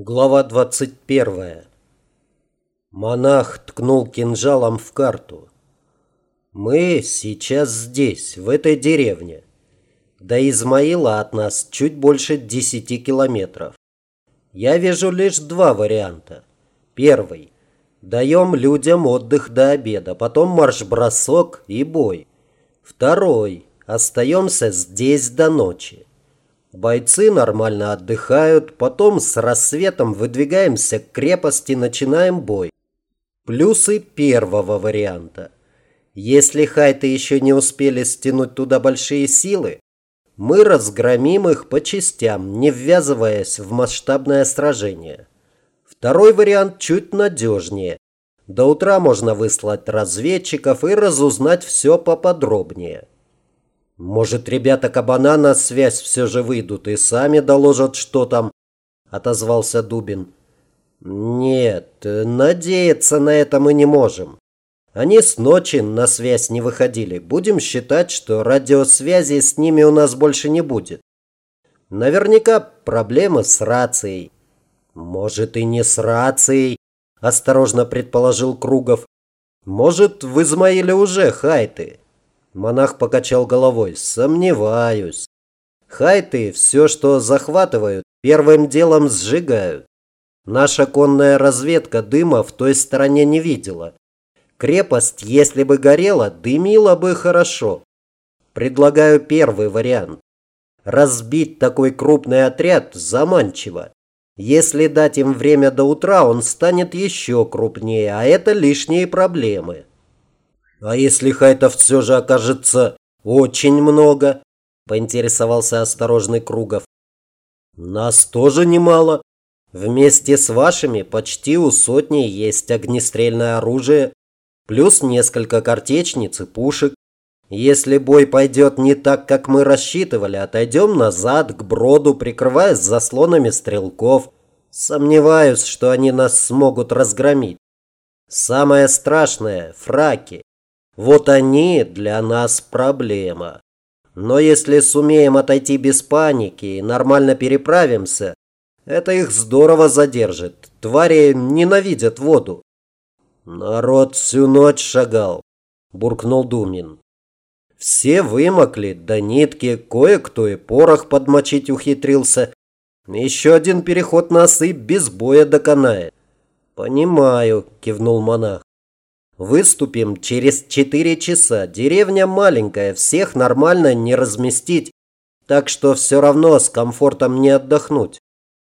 Глава 21. Монах ткнул кинжалом в карту. Мы сейчас здесь, в этой деревне. До Измаила от нас чуть больше 10 километров. Я вижу лишь два варианта. Первый. Даем людям отдых до обеда, потом марш-бросок и бой. Второй. Остаемся здесь до ночи. Бойцы нормально отдыхают, потом с рассветом выдвигаемся к крепости, начинаем бой. Плюсы первого варианта. Если хайты еще не успели стянуть туда большие силы, мы разгромим их по частям, не ввязываясь в масштабное сражение. Второй вариант чуть надежнее. До утра можно выслать разведчиков и разузнать все поподробнее. «Может, ребята кабана на связь все же выйдут и сами доложат, что там?» – отозвался Дубин. «Нет, надеяться на это мы не можем. Они с ночи на связь не выходили. Будем считать, что радиосвязи с ними у нас больше не будет. Наверняка проблемы с рацией». «Может, и не с рацией», – осторожно предположил Кругов. «Может, в Измаиле уже хайты?» Монах покачал головой. Сомневаюсь. Хайты все, что захватывают, первым делом сжигают. Наша конная разведка дыма в той стороне не видела. Крепость, если бы горела, дымила бы хорошо. Предлагаю первый вариант. Разбить такой крупный отряд заманчиво. Если дать им время до утра, он станет еще крупнее, а это лишние проблемы. «А если хайтов все же окажется очень много?» – поинтересовался осторожный Кругов. «Нас тоже немало. Вместе с вашими почти у сотни есть огнестрельное оружие, плюс несколько картечниц и пушек. Если бой пойдет не так, как мы рассчитывали, отойдем назад к броду, прикрываясь заслонами стрелков. Сомневаюсь, что они нас смогут разгромить. Самое страшное – фраки. Вот они для нас проблема. Но если сумеем отойти без паники и нормально переправимся, это их здорово задержит. Твари ненавидят воду. Народ всю ночь шагал, буркнул Думин. Все вымокли до нитки, кое-кто и порох подмочить ухитрился. Еще один переход нас и без боя доконает. Понимаю, кивнул монах. Выступим через четыре часа. Деревня маленькая, всех нормально не разместить. Так что все равно с комфортом не отдохнуть.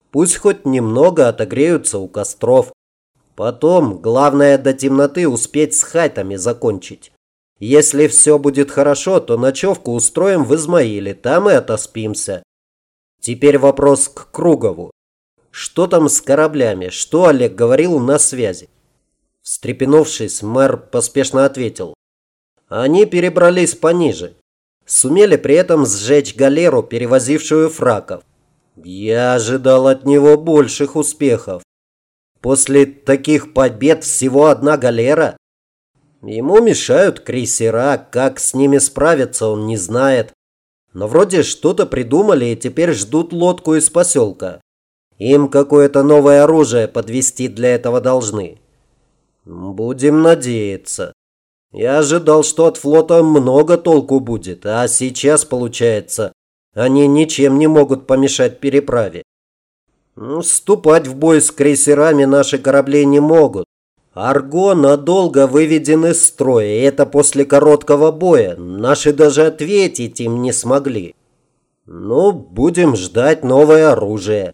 Пусть хоть немного отогреются у костров. Потом, главное до темноты успеть с хайтами закончить. Если все будет хорошо, то ночевку устроим в Измаиле, там и отоспимся. Теперь вопрос к Кругову. Что там с кораблями? Что Олег говорил на связи? Встрепенувшись, мэр поспешно ответил. Они перебрались пониже. Сумели при этом сжечь галеру, перевозившую фраков. Я ожидал от него больших успехов. После таких побед всего одна галера. Ему мешают крейсера, как с ними справиться он не знает. Но вроде что-то придумали и теперь ждут лодку из поселка. Им какое-то новое оружие подвести для этого должны. Будем надеяться. Я ожидал, что от флота много толку будет, а сейчас, получается, они ничем не могут помешать переправе. Ну, ступать в бой с крейсерами наши корабли не могут. Арго надолго выведен из строя, и это после короткого боя. Наши даже ответить им не смогли. Ну, будем ждать новое оружие.